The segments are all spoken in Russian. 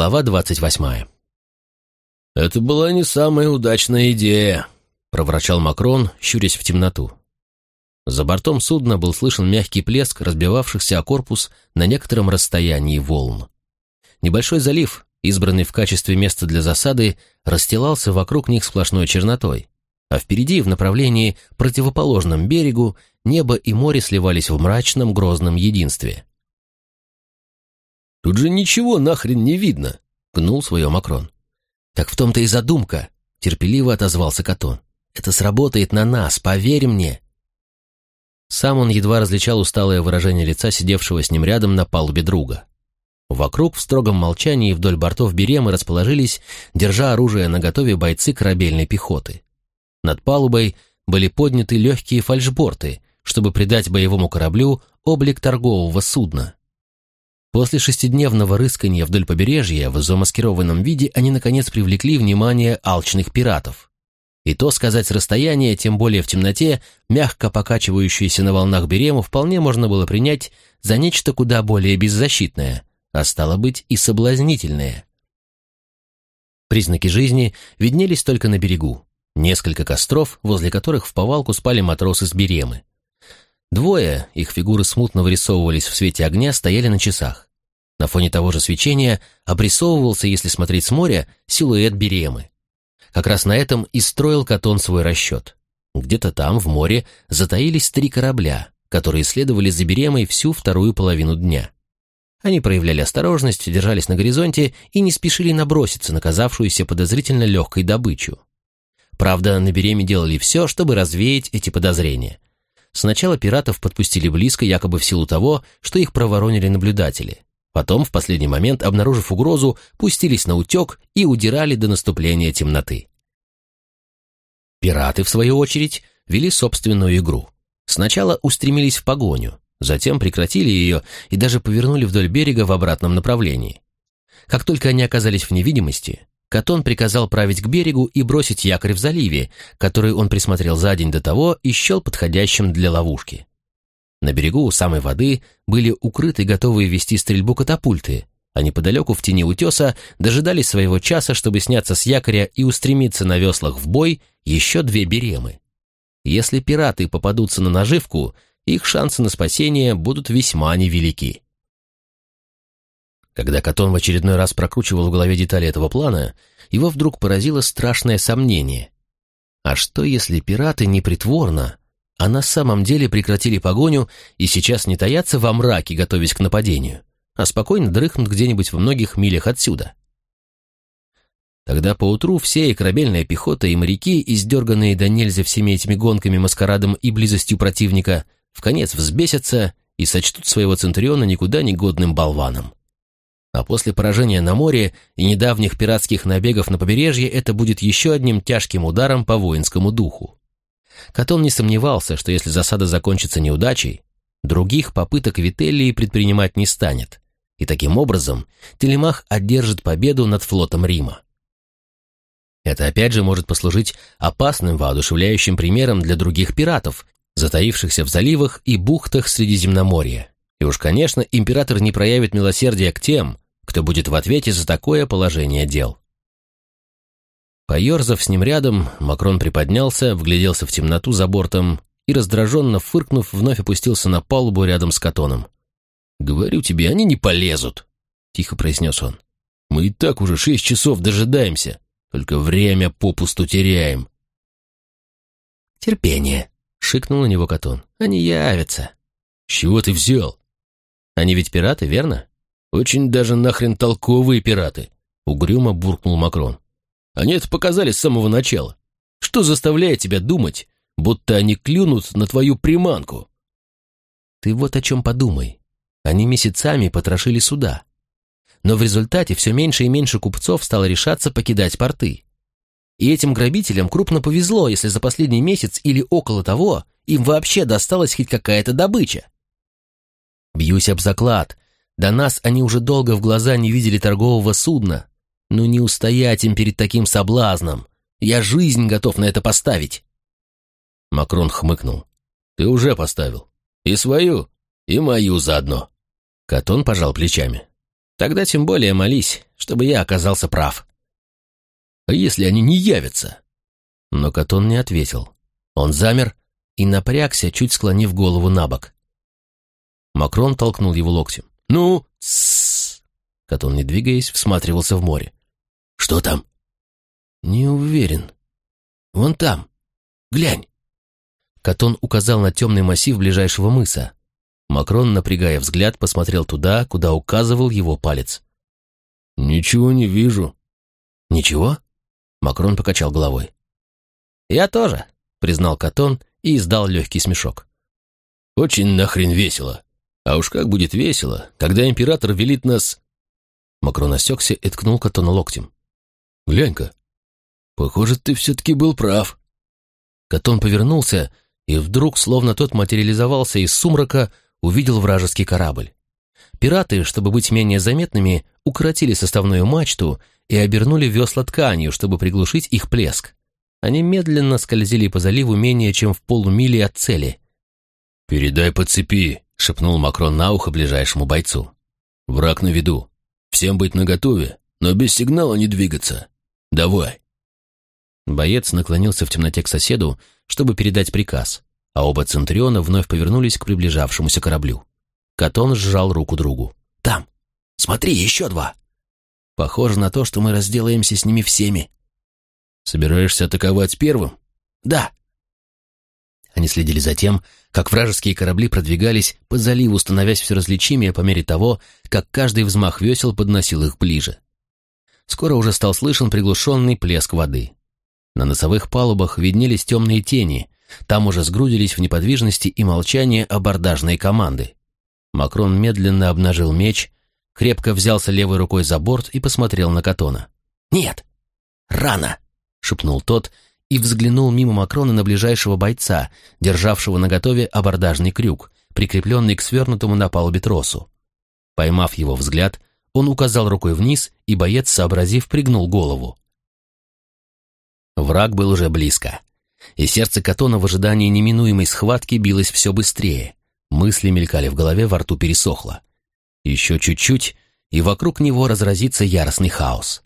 Глава двадцать восьмая. «Это была не самая удачная идея», — проворчал Макрон, щурясь в темноту. За бортом судна был слышен мягкий плеск разбивавшихся о корпус на некотором расстоянии волн. Небольшой залив, избранный в качестве места для засады, расстилался вокруг них сплошной чернотой, а впереди, в направлении противоположном берегу, небо и море сливались в мрачном грозном единстве. «Тут же ничего нахрен не видно», — гнул свое Макрон. «Так в том-то и задумка», — терпеливо отозвался Катон. «Это сработает на нас, поверь мне». Сам он едва различал усталое выражение лица сидевшего с ним рядом на палубе друга. Вокруг в строгом молчании вдоль бортов Беремы расположились, держа оружие наготове бойцы корабельной пехоты. Над палубой были подняты легкие фальшборты, чтобы придать боевому кораблю облик торгового судна. После шестидневного рыскания вдоль побережья в замаскированном виде они, наконец, привлекли внимание алчных пиратов. И то сказать с расстояния, тем более в темноте, мягко покачивающуюся на волнах берему вполне можно было принять за нечто куда более беззащитное, а стало быть и соблазнительное. Признаки жизни виднелись только на берегу. Несколько костров, возле которых в повалку спали матросы с беремы. Двое, их фигуры смутно вырисовывались в свете огня, стояли на часах. На фоне того же свечения обрисовывался, если смотреть с моря, силуэт Беремы. Как раз на этом и строил Катон свой расчет. Где-то там, в море, затаились три корабля, которые следовали за Беремой всю вторую половину дня. Они проявляли осторожность, держались на горизонте и не спешили наброситься на казавшуюся подозрительно легкой добычу. Правда, на Береме делали все, чтобы развеять эти подозрения – Сначала пиратов подпустили близко, якобы в силу того, что их проворонили наблюдатели. Потом, в последний момент, обнаружив угрозу, пустились на утек и удирали до наступления темноты. Пираты, в свою очередь, вели собственную игру. Сначала устремились в погоню, затем прекратили ее и даже повернули вдоль берега в обратном направлении. Как только они оказались в невидимости, Катон приказал править к берегу и бросить якорь в заливе, который он присмотрел за день до того и счел подходящим для ловушки. На берегу у самой воды были укрыты готовые вести стрельбу катапульты, а неподалеку в тени утеса дожидались своего часа, чтобы сняться с якоря и устремиться на веслах в бой еще две беремы. Если пираты попадутся на наживку, их шансы на спасение будут весьма невелики. Когда Катон в очередной раз прокручивал в голове детали этого плана, его вдруг поразило страшное сомнение. А что, если пираты не притворно, а на самом деле прекратили погоню и сейчас не таятся во мраке, готовясь к нападению, а спокойно дрыхнут где-нибудь в многих милях отсюда? Тогда поутру все и корабельная пехота, и моряки, издерганные до нельзя всеми этими гонками, маскарадом и близостью противника, в конец взбесятся и сочтут своего Центуриона никуда не годным болваном. А после поражения на море и недавних пиратских набегов на побережье это будет еще одним тяжким ударом по воинскому духу. Катон не сомневался, что если засада закончится неудачей, других попыток Вителлии предпринимать не станет, и таким образом Телемах одержит победу над флотом Рима. Это опять же может послужить опасным воодушевляющим примером для других пиратов, затаившихся в заливах и бухтах Средиземноморья. И уж, конечно, император не проявит милосердия к тем, кто будет в ответе за такое положение дел. Поерзав с ним рядом, Макрон приподнялся, вгляделся в темноту за бортом и, раздраженно фыркнув, вновь опустился на палубу рядом с Катоном. «Говорю тебе, они не полезут», — тихо произнес он. «Мы и так уже шесть часов дожидаемся, только время попусту теряем». «Терпение», — шикнул на него Катон. «Они явятся». «С чего ты взял?» Они ведь пираты, верно? Очень даже нахрен толковые пираты, угрюмо буркнул Макрон. Они это показали с самого начала. Что заставляет тебя думать, будто они клюнут на твою приманку? Ты вот о чем подумай. Они месяцами потрошили суда. Но в результате все меньше и меньше купцов стало решаться покидать порты. И этим грабителям крупно повезло, если за последний месяц или около того им вообще досталась хоть какая-то добыча. Бьюсь об заклад. До нас они уже долго в глаза не видели торгового судна. Но не устоять им перед таким соблазном. Я жизнь готов на это поставить. Макрон хмыкнул. Ты уже поставил. И свою, и мою заодно. Катон пожал плечами. Тогда тем более молись, чтобы я оказался прав. А если они не явятся? Но Катон не ответил. Он замер и напрягся, чуть склонив голову на бок. Макрон толкнул его локтем. «Ну, тссс!» Катон, не двигаясь, всматривался в море. «Что там?» «Не уверен. Вон там. Глянь!» Катон указал на темный массив ближайшего мыса. Макрон, напрягая взгляд, посмотрел туда, куда указывал его палец. «Ничего не вижу». «Ничего?» Макрон покачал головой. «Я тоже», — признал Катон и издал легкий смешок. «Очень нахрен весело. А уж как будет весело, когда император велит нас...» Макрон осекся и ткнул Катона локтем. «Глянь-ка, похоже, ты все-таки был прав». Катон повернулся и вдруг, словно тот материализовался из сумрака, увидел вражеский корабль. Пираты, чтобы быть менее заметными, укоротили составную мачту и обернули весла тканью, чтобы приглушить их плеск. Они медленно скользили по заливу менее чем в полумиле от цели. «Передай по цепи», — шепнул Макрон на ухо ближайшему бойцу. «Враг на виду. Всем быть наготове, но без сигнала не двигаться. Давай». Боец наклонился в темноте к соседу, чтобы передать приказ, а оба Центуриона вновь повернулись к приближавшемуся кораблю. Катон сжал руку другу. «Там! Смотри, еще два!» «Похоже на то, что мы разделаемся с ними всеми». «Собираешься атаковать первым?» «Да». Они следили за тем, как вражеские корабли продвигались по заливу, становясь все различимее по мере того, как каждый взмах весел подносил их ближе. Скоро уже стал слышен приглушенный плеск воды. На носовых палубах виднелись темные тени, там уже сгрудились в неподвижности и молчании абордажные команды. Макрон медленно обнажил меч, крепко взялся левой рукой за борт и посмотрел на Катона. «Нет! Рано!» — шепнул тот и взглянул мимо Макрона на ближайшего бойца, державшего наготове абордажный крюк, прикрепленный к свернутому на палубе тросу. Поймав его взгляд, он указал рукой вниз, и боец, сообразив, пригнул голову. Враг был уже близко, и сердце Катона в ожидании неминуемой схватки билось все быстрее. Мысли мелькали в голове, во рту пересохло. Еще чуть-чуть, и вокруг него разразится яростный хаос.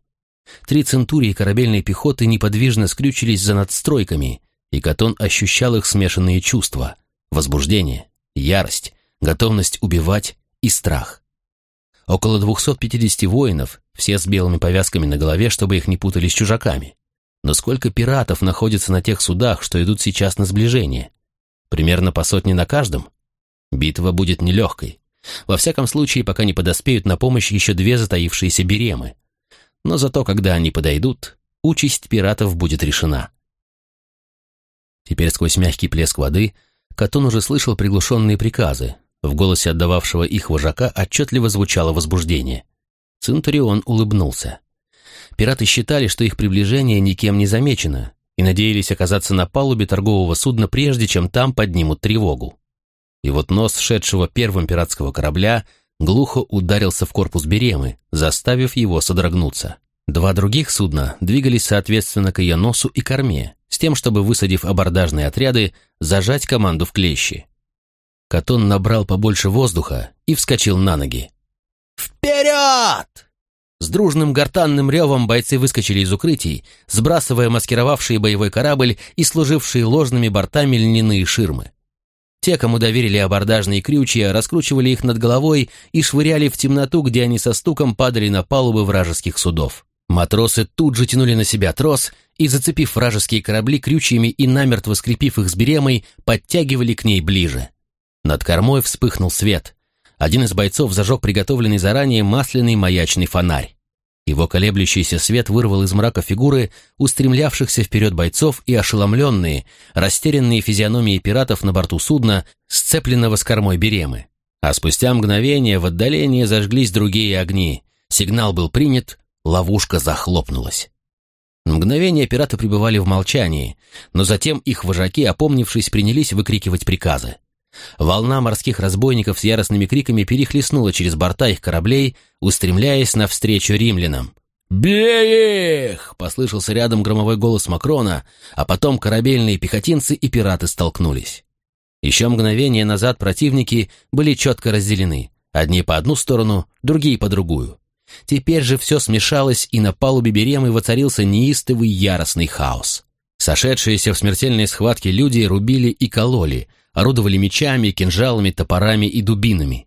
Три центурии корабельной пехоты неподвижно скрючились за надстройками, и Катон ощущал их смешанные чувства — возбуждение, ярость, готовность убивать и страх. Около 250 воинов, все с белыми повязками на голове, чтобы их не путали с чужаками. Но сколько пиратов находится на тех судах, что идут сейчас на сближение? Примерно по сотне на каждом? Битва будет нелегкой. Во всяком случае, пока не подоспеют на помощь еще две затаившиеся беремы — но зато, когда они подойдут, участь пиратов будет решена. Теперь сквозь мягкий плеск воды Катон уже слышал приглушенные приказы. В голосе отдававшего их вожака отчетливо звучало возбуждение. Центурион улыбнулся. Пираты считали, что их приближение никем не замечено, и надеялись оказаться на палубе торгового судна прежде, чем там поднимут тревогу. И вот нос шедшего первым пиратского корабля глухо ударился в корпус Беремы, заставив его содрогнуться. Два других судна двигались соответственно к ее носу и корме, с тем, чтобы, высадив абордажные отряды, зажать команду в клещи. Катон набрал побольше воздуха и вскочил на ноги. «Вперед!» С дружным гортанным ревом бойцы выскочили из укрытий, сбрасывая маскировавшие боевой корабль и служившие ложными бортами льняные ширмы. Те, кому доверили абордажные крючья, раскручивали их над головой и швыряли в темноту, где они со стуком падали на палубы вражеских судов. Матросы тут же тянули на себя трос и, зацепив вражеские корабли крючьями и намертво скрепив их с беремой, подтягивали к ней ближе. Над кормой вспыхнул свет. Один из бойцов зажег приготовленный заранее масляный маячный фонарь. Его колеблющийся свет вырвал из мрака фигуры устремлявшихся вперед бойцов и ошеломленные, растерянные физиономии пиратов на борту судна, сцепленного с кормой беремы. А спустя мгновение в отдалении зажглись другие огни. Сигнал был принят, ловушка захлопнулась. мгновение пираты пребывали в молчании, но затем их вожаки, опомнившись, принялись выкрикивать приказы. Волна морских разбойников с яростными криками перехлестнула через борта их кораблей, устремляясь навстречу римлянам. «Бей их!» — послышался рядом громовой голос Макрона, а потом корабельные пехотинцы и пираты столкнулись. Еще мгновение назад противники были четко разделены, одни по одну сторону, другие по другую. Теперь же все смешалось, и на палубе Беремы воцарился неистовый яростный хаос. Сошедшиеся в смертельной схватке люди рубили и кололи, орудовали мечами, кинжалами, топорами и дубинами.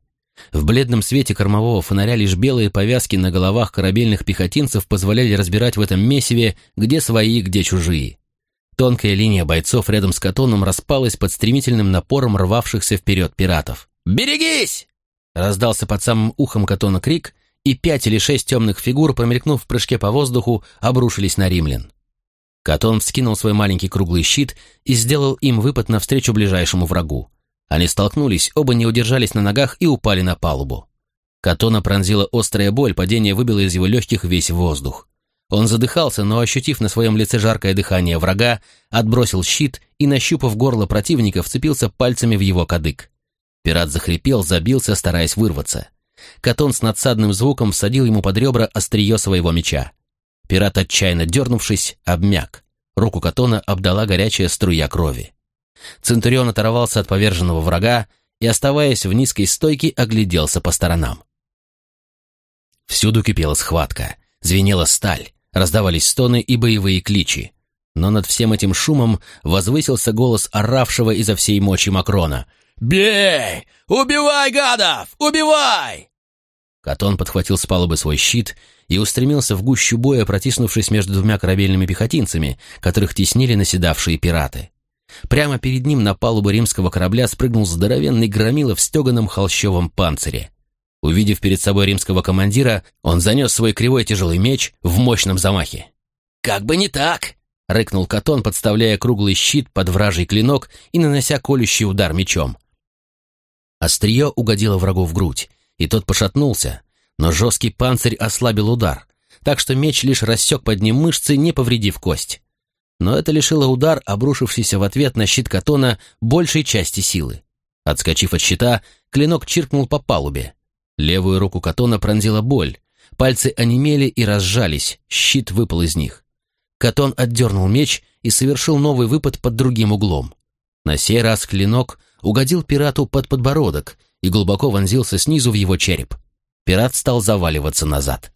В бледном свете кормового фонаря лишь белые повязки на головах корабельных пехотинцев позволяли разбирать в этом месиве, где свои, где чужие. Тонкая линия бойцов рядом с Катоном распалась под стремительным напором рвавшихся вперед пиратов. «Берегись!» Раздался под самым ухом Катона крик, и пять или шесть темных фигур, промелькнув в прыжке по воздуху, обрушились на римлян. Катон вскинул свой маленький круглый щит и сделал им выпад навстречу ближайшему врагу. Они столкнулись, оба не удержались на ногах и упали на палубу. Катона пронзила острая боль, падение выбило из его легких весь воздух. Он задыхался, но, ощутив на своем лице жаркое дыхание врага, отбросил щит и, нащупав горло противника, вцепился пальцами в его кадык. Пират захрипел, забился, стараясь вырваться. Катон с надсадным звуком всадил ему под ребра острие своего меча. Пират, отчаянно дернувшись, обмяк. Руку Катона обдала горячая струя крови. Центурион оторвался от поверженного врага и, оставаясь в низкой стойке, огляделся по сторонам. Всюду кипела схватка, звенела сталь, раздавались стоны и боевые кличи. Но над всем этим шумом возвысился голос оравшего изо всей мочи Макрона. «Бей! Убивай, гадов! Убивай!» Катон подхватил с палубы свой щит и устремился в гущу боя, протиснувшись между двумя корабельными пехотинцами, которых теснили наседавшие пираты. Прямо перед ним на палубу римского корабля спрыгнул здоровенный громила в стеганом холщовом панцире. Увидев перед собой римского командира, он занес свой кривой тяжелый меч в мощном замахе. «Как бы не так!» — рыкнул Катон, подставляя круглый щит под вражий клинок и нанося колющий удар мечом. Острие угодило врагу в грудь, и тот пошатнулся, но жесткий панцирь ослабил удар, так что меч лишь рассек под ним мышцы, не повредив кость но это лишило удар, обрушившийся в ответ на щит Катона, большей части силы. Отскочив от щита, клинок чиркнул по палубе. Левую руку Катона пронзила боль, пальцы онемели и разжались, щит выпал из них. Катон отдернул меч и совершил новый выпад под другим углом. На сей раз клинок угодил пирату под подбородок и глубоко вонзился снизу в его череп. Пират стал заваливаться назад.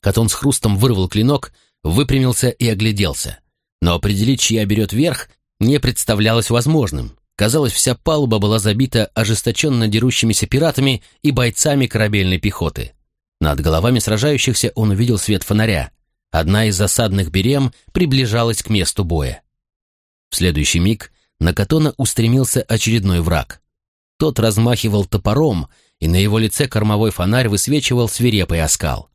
Катон с хрустом вырвал клинок, выпрямился и огляделся. Но определить, чья берет верх, не представлялось возможным. Казалось, вся палуба была забита ожесточенно дерущимися пиратами и бойцами корабельной пехоты. Над головами сражающихся он увидел свет фонаря. Одна из засадных берем приближалась к месту боя. В следующий миг на Катона устремился очередной враг. Тот размахивал топором, и на его лице кормовой фонарь высвечивал свирепый оскал.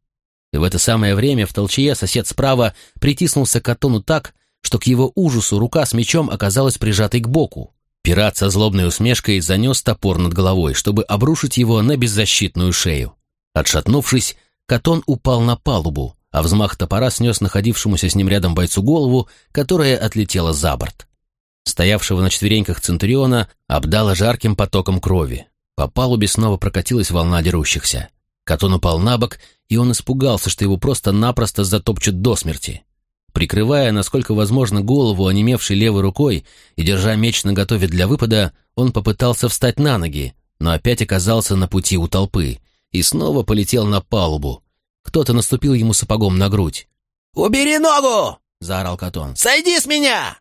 И в это самое время в толчье сосед справа притиснулся к Атону так, что к его ужасу рука с мечом оказалась прижатой к боку. Пират со злобной усмешкой занес топор над головой, чтобы обрушить его на беззащитную шею. Отшатнувшись, Катон упал на палубу, а взмах топора снес находившемуся с ним рядом бойцу голову, которая отлетела за борт. Стоявшего на четвереньках Центуриона обдало жарким потоком крови. По палубе снова прокатилась волна дерущихся. Катон упал на бок, и он испугался, что его просто-напросто затопчут до смерти. Прикрывая, насколько возможно, голову, онемевшей левой рукой, и держа меч наготове для выпада, он попытался встать на ноги, но опять оказался на пути у толпы и снова полетел на палубу. Кто-то наступил ему сапогом на грудь. «Убери ногу!» — заорал Катон. «Сойди с меня!»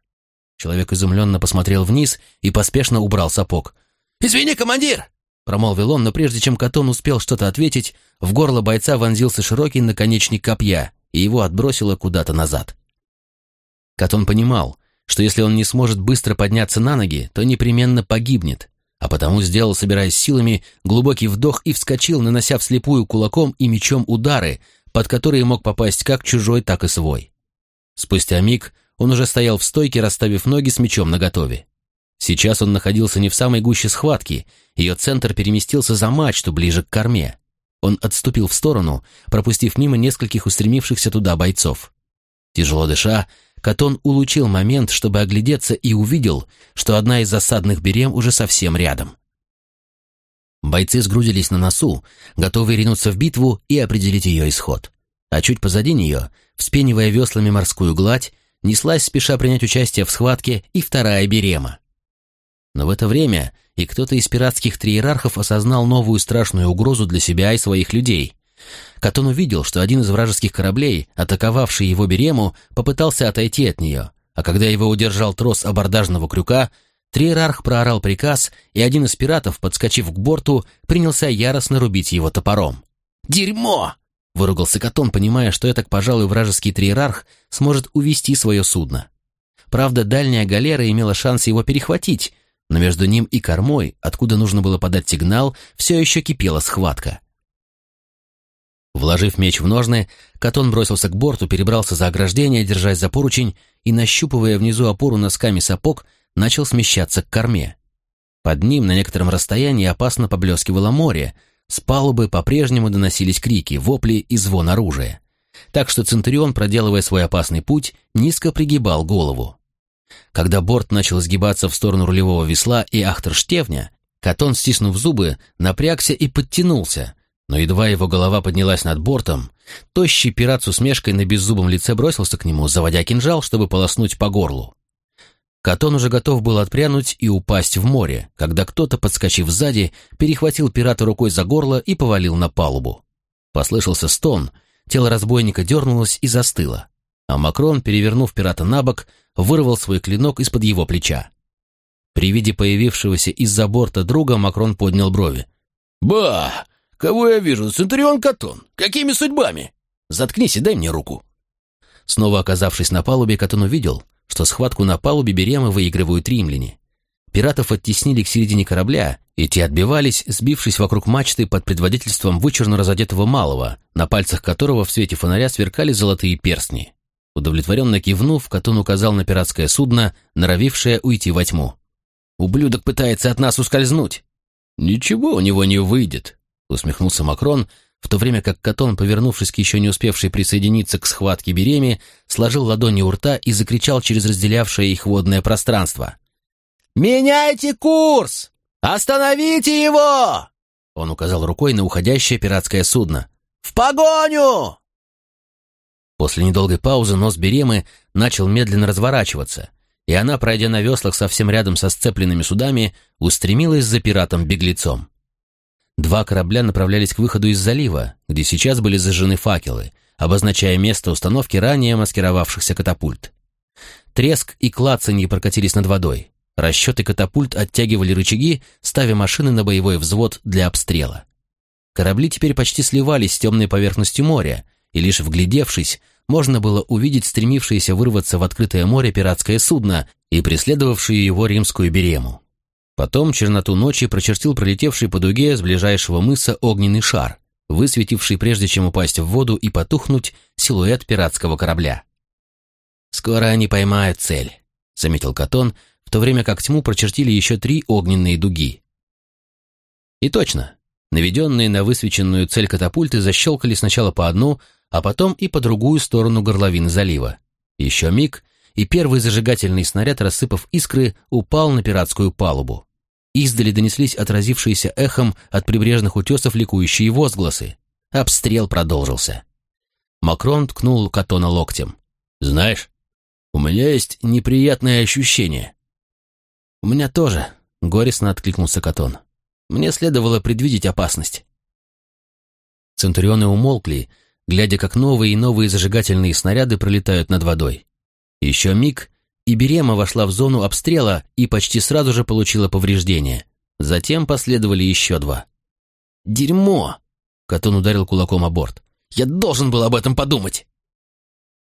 Человек изумленно посмотрел вниз и поспешно убрал сапог. «Извини, командир!» Промолвил он, но прежде чем Катон успел что-то ответить, в горло бойца вонзился широкий наконечник копья, и его отбросило куда-то назад. Катон понимал, что если он не сможет быстро подняться на ноги, то непременно погибнет, а потому сделал, собираясь силами, глубокий вдох и вскочил, нанося вслепую кулаком и мечом удары, под которые мог попасть как чужой, так и свой. Спустя миг он уже стоял в стойке, расставив ноги с мечом наготове. Сейчас он находился не в самой гуще схватки, ее центр переместился за мачту, ближе к корме. Он отступил в сторону, пропустив мимо нескольких устремившихся туда бойцов. Тяжело дыша, Катон улучил момент, чтобы оглядеться, и увидел, что одна из засадных берем уже совсем рядом. Бойцы сгрудились на носу, готовые ринуться в битву и определить ее исход. А чуть позади нее, вспенивая веслами морскую гладь, неслась, спеша принять участие в схватке, и вторая берема. Но в это время и кто-то из пиратских триерархов осознал новую страшную угрозу для себя и своих людей. Катон увидел, что один из вражеских кораблей, атаковавший его Берему, попытался отойти от нее, а когда его удержал трос абордажного крюка, Триерарх проорал приказ, и один из пиратов, подскочив к борту, принялся яростно рубить его топором. «Дерьмо!» — выругался Катон, понимая, что это, пожалуй, вражеский Триерарх сможет увести свое судно. Правда, дальняя галера имела шанс его перехватить, но между ним и кормой, откуда нужно было подать сигнал, все еще кипела схватка. Вложив меч в ножны, Катон бросился к борту, перебрался за ограждение, держась за поручень, и, нащупывая внизу опору носками сапог, начал смещаться к корме. Под ним на некотором расстоянии опасно поблескивало море, с палубы по-прежнему доносились крики, вопли и звон оружия. Так что Центурион, проделывая свой опасный путь, низко пригибал голову. Когда борт начал сгибаться в сторону рулевого весла и ахтерштевня, Катон, стиснув зубы, напрягся и подтянулся, но едва его голова поднялась над бортом, тощий пират с усмешкой на беззубом лице бросился к нему, заводя кинжал, чтобы полоснуть по горлу. Катон уже готов был отпрянуть и упасть в море, когда кто-то, подскочив сзади, перехватил пирата рукой за горло и повалил на палубу. Послышался стон, тело разбойника дернулось и застыло, а Макрон, перевернув пирата на бок, вырвал свой клинок из-под его плеча. При виде появившегося из-за борта друга Макрон поднял брови. «Ба! Кого я вижу? Центурион Катон! Какими судьбами?» «Заткнись и дай мне руку!» Снова оказавшись на палубе, Катон увидел, что схватку на палубе Беремы выигрывают римляне. Пиратов оттеснили к середине корабля, и те отбивались, сбившись вокруг мачты под предводительством вычурно разодетого малого, на пальцах которого в свете фонаря сверкали золотые перстни. Удовлетворенно кивнув, Катун указал на пиратское судно, норовившее уйти во тьму. «Ублюдок пытается от нас ускользнуть!» «Ничего у него не выйдет», — усмехнулся Макрон, в то время как Катон, повернувшись к еще не успевшей присоединиться к схватке Береми, сложил ладони у рта и закричал через разделявшее их водное пространство. «Меняйте курс! Остановите его!» Он указал рукой на уходящее пиратское судно. «В погоню!» После недолгой паузы нос Беремы начал медленно разворачиваться, и она, пройдя на веслах совсем рядом со сцепленными судами, устремилась за пиратом-беглецом. Два корабля направлялись к выходу из залива, где сейчас были зажжены факелы, обозначая место установки ранее маскировавшихся катапульт. Треск и клацанье прокатились над водой. Расчеты катапульт оттягивали рычаги, ставя машины на боевой взвод для обстрела. Корабли теперь почти сливались с темной поверхностью моря, и лишь вглядевшись, можно было увидеть стремившееся вырваться в открытое море пиратское судно и преследовавшую его римскую берему. Потом черноту ночи прочертил пролетевший по дуге с ближайшего мыса огненный шар, высветивший прежде чем упасть в воду и потухнуть силуэт пиратского корабля. «Скоро они поймают цель», — заметил Катон, в то время как тьму прочертили еще три огненные дуги. И точно, наведенные на высвеченную цель катапульты защелкали сначала по одну, а потом и по другую сторону горловины залива. Еще миг, и первый зажигательный снаряд, рассыпав искры, упал на пиратскую палубу. Издали донеслись отразившиеся эхом от прибрежных утесов ликующие возгласы. Обстрел продолжился. Макрон ткнул Катона локтем. «Знаешь, у меня есть неприятное ощущение». «У меня тоже», — горестно откликнулся Катон. «Мне следовало предвидеть опасность». Центурионы умолкли, глядя, как новые и новые зажигательные снаряды пролетают над водой. Еще миг, и Берема вошла в зону обстрела и почти сразу же получила повреждения. Затем последовали еще два. «Дерьмо!» — Катон ударил кулаком о борт. «Я должен был об этом подумать!»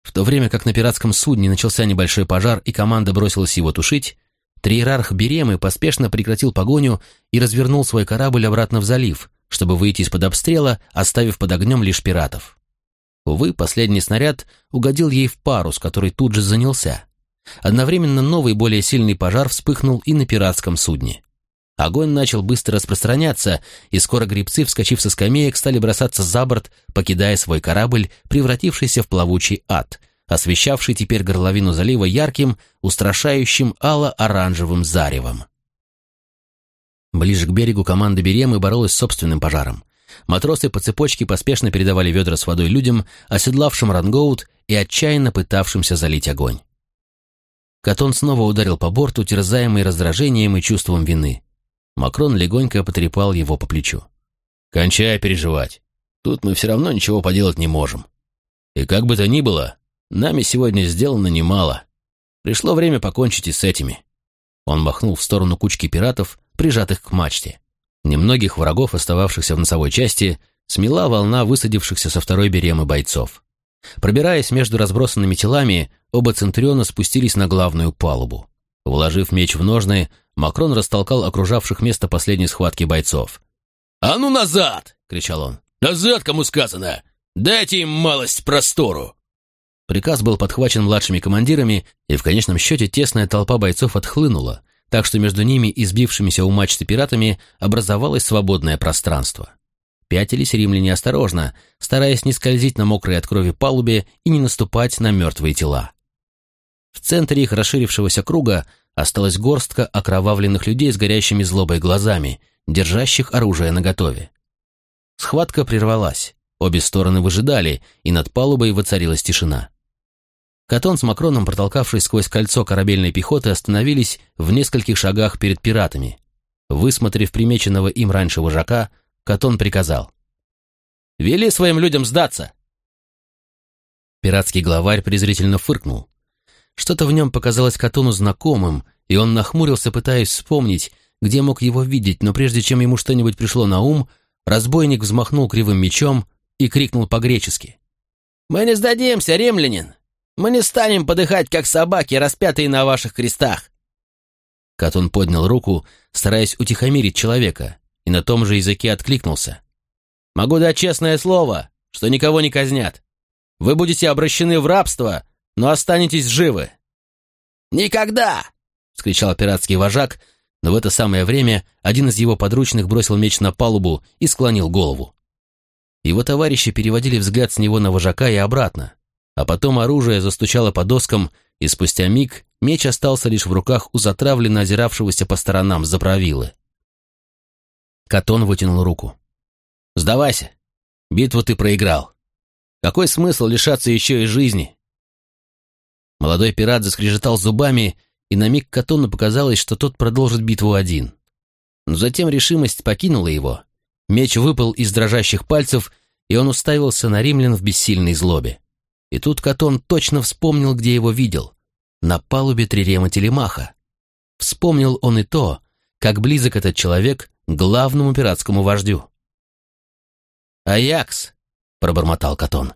В то время как на пиратском судне начался небольшой пожар и команда бросилась его тушить, триерарх Беремы поспешно прекратил погоню и развернул свой корабль обратно в залив, чтобы выйти из-под обстрела, оставив под огнем лишь пиратов. Увы, последний снаряд угодил ей в парус, который тут же занялся. Одновременно новый, более сильный пожар вспыхнул и на пиратском судне. Огонь начал быстро распространяться, и скоро грибцы, вскочив со скамеек, стали бросаться за борт, покидая свой корабль, превратившийся в плавучий ад, освещавший теперь горловину залива ярким, устрашающим ало-оранжевым заревом. Ближе к берегу команда Беремы боролась с собственным пожаром. Матросы по цепочке поспешно передавали ведра с водой людям, оседлавшим рангоут и отчаянно пытавшимся залить огонь. Катон снова ударил по борту, терзаемый раздражением и чувством вины. Макрон легонько потрепал его по плечу. «Кончай переживать. тут мы все равно ничего поделать не можем. И как бы то ни было, нами сегодня сделано немало. Пришло время покончить и с этими». Он махнул в сторону кучки пиратов, прижатых к мачте. Немногих врагов, остававшихся в носовой части, смела волна высадившихся со второй беремы бойцов. Пробираясь между разбросанными телами, оба Центуриона спустились на главную палубу. Вложив меч в ножны, Макрон растолкал окружавших место последней схватки бойцов. «А ну назад!» — кричал он. «Назад, кому сказано! Дайте им малость простору!» Приказ был подхвачен младшими командирами, и в конечном счете тесная толпа бойцов отхлынула, так что между ними и сбившимися у мачты пиратами образовалось свободное пространство. Пятились римляне осторожно, стараясь не скользить на мокрой от крови палубе и не наступать на мертвые тела. В центре их расширившегося круга осталась горстка окровавленных людей с горящими злобой глазами, держащих оружие наготове. Схватка прервалась, обе стороны выжидали, и над палубой воцарилась тишина. Катон с Макроном, протолкавшись сквозь кольцо корабельной пехоты, остановились в нескольких шагах перед пиратами. Высмотрев примеченного им раньше вожака, Катон приказал. «Вели своим людям сдаться!» Пиратский главарь презрительно фыркнул. Что-то в нем показалось Катону знакомым, и он нахмурился, пытаясь вспомнить, где мог его видеть, но прежде чем ему что-нибудь пришло на ум, разбойник взмахнул кривым мечом и крикнул по-гречески. «Мы не сдадимся, римлянин! Мы не станем подыхать, как собаки, распятые на ваших крестах!» Катон поднял руку, стараясь утихомирить человека, и на том же языке откликнулся. «Могу дать честное слово, что никого не казнят. Вы будете обращены в рабство, но останетесь живы». «Никогда!» — вскричал пиратский вожак, но в это самое время один из его подручных бросил меч на палубу и склонил голову. Его товарищи переводили взгляд с него на вожака и обратно, а потом оружие застучало по доскам, и спустя миг меч остался лишь в руках у затравленно озиравшегося по сторонам заправилы. Катон вытянул руку. «Сдавайся. Битву ты проиграл. Какой смысл лишаться еще и жизни?» Молодой пират заскрежетал зубами, и на миг Катону показалось, что тот продолжит битву один. Но затем решимость покинула его. Меч выпал из дрожащих пальцев, и он уставился на римлян в бессильной злобе. И тут Катон точно вспомнил, где его видел. На палубе Трирема Телемаха. Вспомнил он и то, как близок этот человек к главному пиратскому вождю. «Аякс!» — пробормотал Катон.